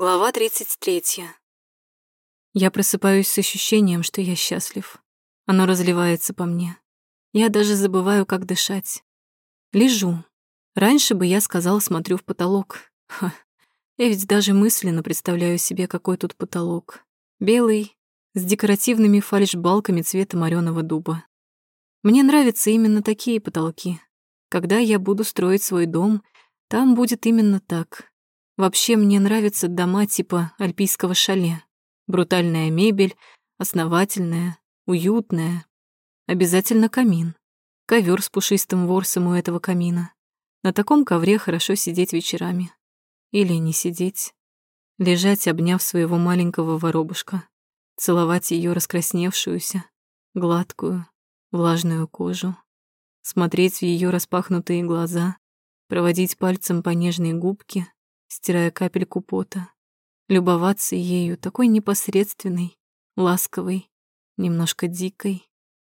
Глава 33. Я просыпаюсь с ощущением, что я счастлив. Оно разливается по мне. Я даже забываю, как дышать. Лежу. Раньше бы я сказал, смотрю в потолок. Ха. Я ведь даже мысленно представляю себе, какой тут потолок. Белый, с декоративными фальшбалками цвета морёного дуба. Мне нравятся именно такие потолки. Когда я буду строить свой дом, там будет именно так. Вообще мне нравятся дома типа альпийского шале. Брутальная мебель, основательная, уютная. Обязательно камин. Ковер с пушистым ворсом у этого камина. На таком ковре хорошо сидеть вечерами. Или не сидеть. Лежать, обняв своего маленького воробушка. Целовать ее раскрасневшуюся, гладкую, влажную кожу. Смотреть в ее распахнутые глаза, проводить пальцем по нежной губке, стирая капельку пота, любоваться ею такой непосредственной, ласковой, немножко дикой,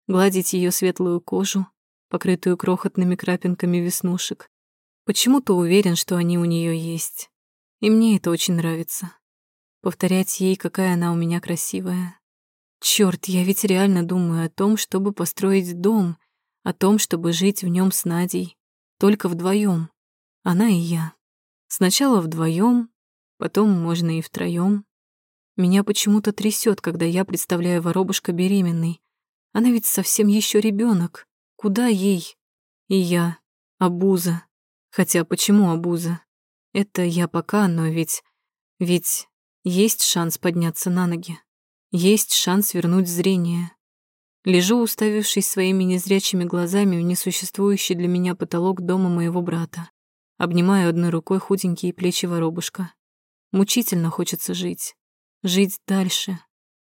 гладить ее светлую кожу, покрытую крохотными крапинками веснушек. Почему-то уверен, что они у нее есть. И мне это очень нравится. Повторять ей, какая она у меня красивая. Черт, я ведь реально думаю о том, чтобы построить дом, о том, чтобы жить в нем с Надей, только вдвоем, она и я. Сначала вдвоем, потом можно и втроем. Меня почему-то трясет, когда я представляю воробушка беременной. Она ведь совсем еще ребенок. Куда ей? И я. Абуза. Хотя почему абуза? Это я пока, но ведь... Ведь есть шанс подняться на ноги. Есть шанс вернуть зрение. Лежу, уставившись своими незрячими глазами в несуществующий для меня потолок дома моего брата. Обнимаю одной рукой худенькие плечи воробушка. Мучительно хочется жить. Жить дальше.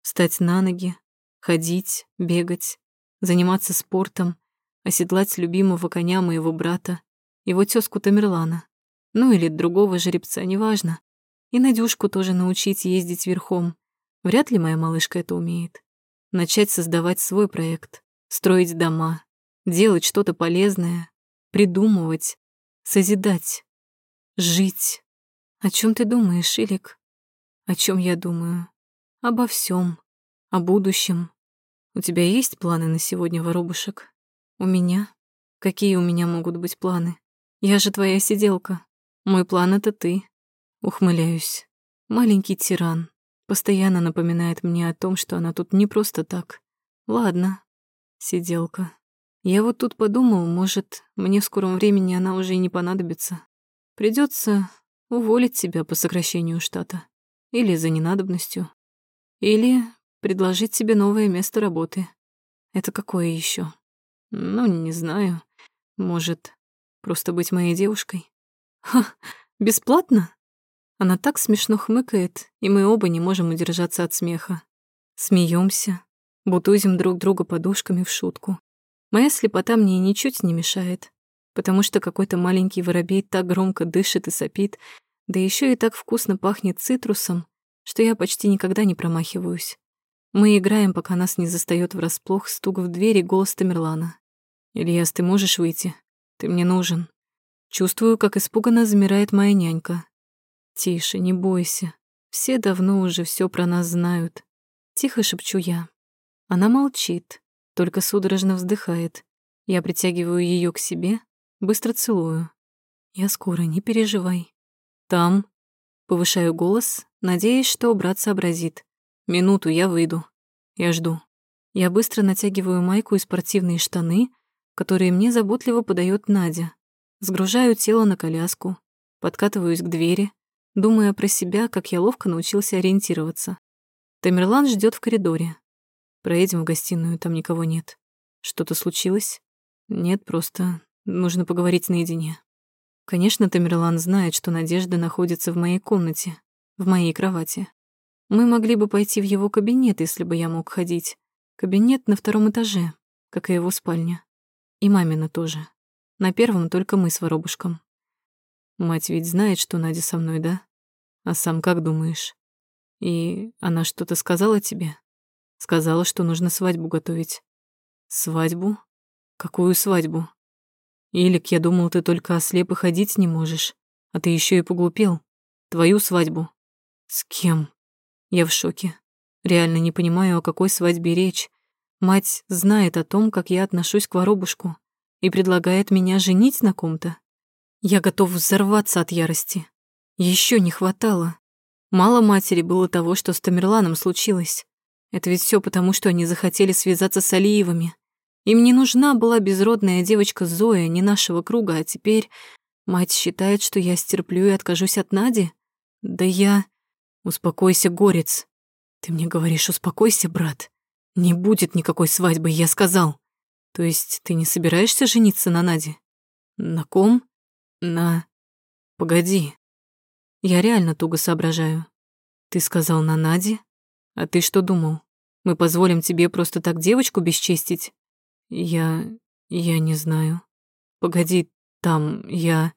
Встать на ноги. Ходить, бегать. Заниматься спортом. Оседлать любимого коня моего брата. Его тёзку Тамерлана. Ну или другого жеребца, неважно. И Надюшку тоже научить ездить верхом. Вряд ли моя малышка это умеет. Начать создавать свой проект. Строить дома. Делать что-то полезное. Придумывать созидать, жить. О чем ты думаешь, Илик? О чем я думаю? Обо всем, о будущем. У тебя есть планы на сегодня, воробушек? У меня? Какие у меня могут быть планы? Я же твоя сиделка. Мой план — это ты. Ухмыляюсь. Маленький тиран. Постоянно напоминает мне о том, что она тут не просто так. Ладно, сиделка. Я вот тут подумал, может, мне в скором времени она уже и не понадобится. Придется уволить себя по сокращению штата. Или за ненадобностью. Или предложить себе новое место работы. Это какое еще? Ну, не знаю. Может, просто быть моей девушкой? Ха, бесплатно? Она так смешно хмыкает, и мы оба не можем удержаться от смеха. Смеемся, бутузим друг друга подушками в шутку. Моя слепота мне ничуть не мешает, потому что какой-то маленький воробей так громко дышит и сопит, да еще и так вкусно пахнет цитрусом, что я почти никогда не промахиваюсь. Мы играем, пока нас не застаёт врасплох стук в дверь и голос Тамерлана. «Ильяс, ты можешь выйти? Ты мне нужен». Чувствую, как испуганно замирает моя нянька. «Тише, не бойся. Все давно уже все про нас знают». Тихо шепчу я. Она молчит, только судорожно вздыхает. Я притягиваю ее к себе, быстро целую. Я скоро, не переживай. Там. Повышаю голос, надеясь, что брат сообразит. Минуту, я выйду. Я жду. Я быстро натягиваю майку и спортивные штаны, которые мне заботливо подает Надя. Сгружаю тело на коляску, подкатываюсь к двери, думая про себя, как я ловко научился ориентироваться. Тамерлан ждет в коридоре. Проедем в гостиную, там никого нет. Что-то случилось? Нет, просто нужно поговорить наедине. Конечно, Тамерлан знает, что Надежда находится в моей комнате, в моей кровати. Мы могли бы пойти в его кабинет, если бы я мог ходить. Кабинет на втором этаже, как и его спальня. И мамина тоже. На первом только мы с воробушком. Мать ведь знает, что Надя со мной, да? А сам как думаешь? И она что-то сказала тебе? Сказала, что нужно свадьбу готовить. Свадьбу? Какую свадьбу? Илик, я думал, ты только ослеп и ходить не можешь, а ты еще и поглупел. Твою свадьбу. С кем? Я в шоке. Реально не понимаю, о какой свадьбе речь. Мать знает о том, как я отношусь к воробушку, и предлагает меня женить на ком-то. Я готов взорваться от ярости. Еще не хватало. Мало матери было того, что с Тамерланом случилось. Это ведь все потому, что они захотели связаться с Алиевыми. Им не нужна была безродная девочка Зоя, не нашего круга, а теперь мать считает, что я стерплю и откажусь от Нади? Да я... Успокойся, горец. Ты мне говоришь, успокойся, брат. Не будет никакой свадьбы, я сказал. То есть ты не собираешься жениться на Наде? На ком? На... Погоди. Я реально туго соображаю. Ты сказал на Наде? А ты что думал? Мы позволим тебе просто так девочку бесчестить? Я... я не знаю. Погоди, там я...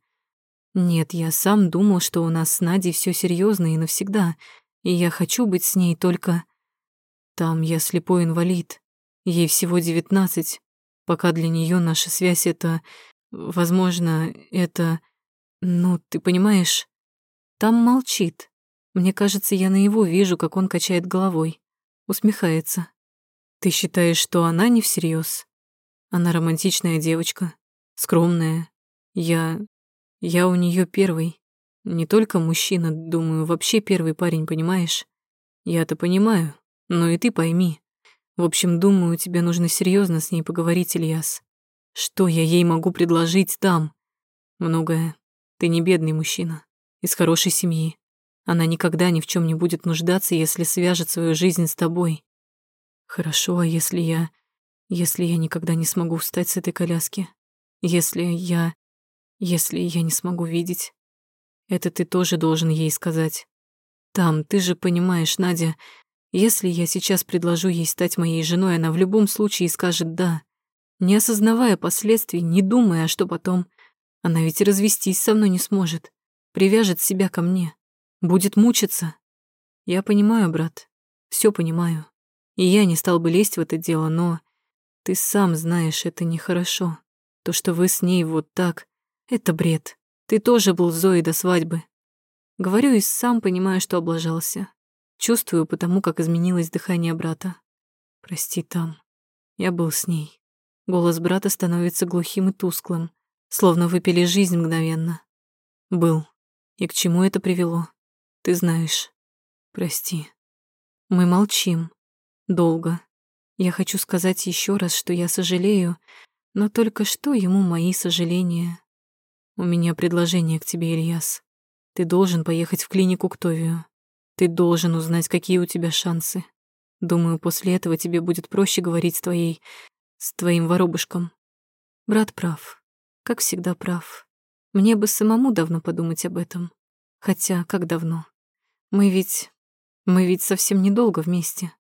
Нет, я сам думал, что у нас с Надей все серьезно и навсегда, и я хочу быть с ней только... Там я слепой инвалид. Ей всего девятнадцать. Пока для нее наша связь — это... Возможно, это... Ну, ты понимаешь? Там молчит. Мне кажется, я на его вижу, как он качает головой. Усмехается. Ты считаешь, что она не всерьез? Она романтичная девочка, скромная. Я... я у нее первый. Не только мужчина, думаю, вообще первый парень, понимаешь? Я-то понимаю, но и ты пойми. В общем, думаю, тебе нужно серьезно с ней поговорить, Ильяс. Что я ей могу предложить там? Многое. Ты не бедный мужчина. Из хорошей семьи. Она никогда ни в чем не будет нуждаться, если свяжет свою жизнь с тобой. Хорошо, а если я... Если я никогда не смогу встать с этой коляски? Если я... Если я не смогу видеть? Это ты тоже должен ей сказать. Там, ты же понимаешь, Надя, если я сейчас предложу ей стать моей женой, она в любом случае скажет «да», не осознавая последствий, не думая, а что потом. Она ведь развестись со мной не сможет, привяжет себя ко мне, будет мучиться. Я понимаю, брат, все понимаю. И я не стал бы лезть в это дело, но ты сам знаешь, это нехорошо. То, что вы с ней вот так, это бред. Ты тоже был Зоей до свадьбы. Говорю и сам понимаю, что облажался. Чувствую потому, как изменилось дыхание брата. Прости, там. Я был с ней. Голос брата становится глухим и тусклым, словно выпили жизнь мгновенно. Был. И к чему это привело? Ты знаешь. Прости. Мы молчим. Долго. Я хочу сказать еще раз, что я сожалею, но только что ему мои сожаления. У меня предложение к тебе, Ильяс. Ты должен поехать в клинику к Товию. Ты должен узнать, какие у тебя шансы. Думаю, после этого тебе будет проще говорить с твоей... с твоим воробушком. Брат прав. Как всегда прав. Мне бы самому давно подумать об этом. Хотя, как давно? Мы ведь... мы ведь совсем недолго вместе.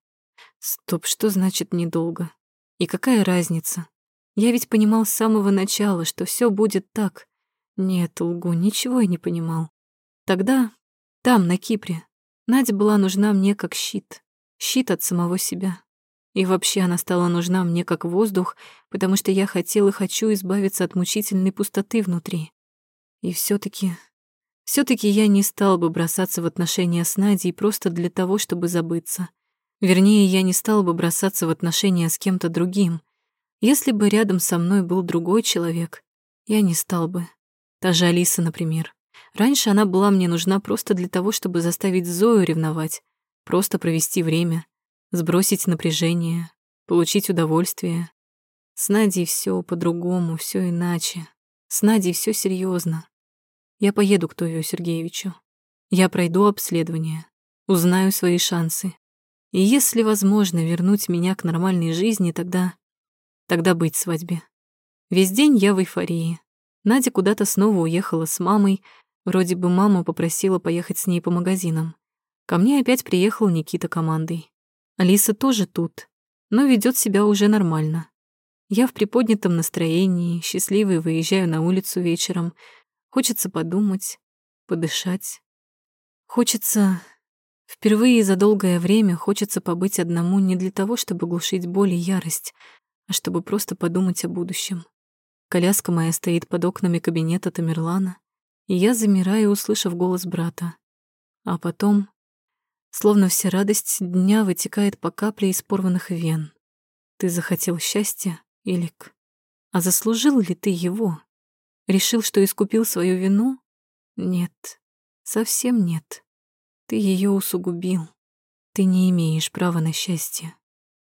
Стоп, что значит недолго? И какая разница? Я ведь понимал с самого начала, что все будет так. Нет, лгу, ничего я не понимал. Тогда, там, на Кипре, Надя была нужна мне как щит. Щит от самого себя. И вообще она стала нужна мне как воздух, потому что я хотел и хочу избавиться от мучительной пустоты внутри. И все таки все таки я не стал бы бросаться в отношения с Надей просто для того, чтобы забыться. Вернее, я не стал бы бросаться в отношения с кем-то другим. Если бы рядом со мной был другой человек, я не стал бы. Та же Алиса, например. Раньше она была мне нужна просто для того, чтобы заставить Зою ревновать, просто провести время, сбросить напряжение, получить удовольствие. С Надей все по-другому, все иначе. С Надей все серьезно. Я поеду к Товию Сергеевичу. Я пройду обследование, узнаю свои шансы, и если возможно вернуть меня к нормальной жизни, тогда... Тогда быть свадьбе. Весь день я в эйфории. Надя куда-то снова уехала с мамой. Вроде бы мама попросила поехать с ней по магазинам. Ко мне опять приехал Никита командой. Алиса тоже тут, но ведет себя уже нормально. Я в приподнятом настроении, счастливый выезжаю на улицу вечером. Хочется подумать, подышать. Хочется Впервые за долгое время хочется побыть одному не для того, чтобы глушить боль и ярость, а чтобы просто подумать о будущем. Коляска моя стоит под окнами кабинета Тамерлана, и я замираю, услышав голос брата. А потом Словно вся радость дня вытекает по капле из порванных вен. Ты захотел счастья, Илик? А заслужил ли ты его? Решил, что искупил свою вину? Нет, совсем нет. Ты ее усугубил. Ты не имеешь права на счастье.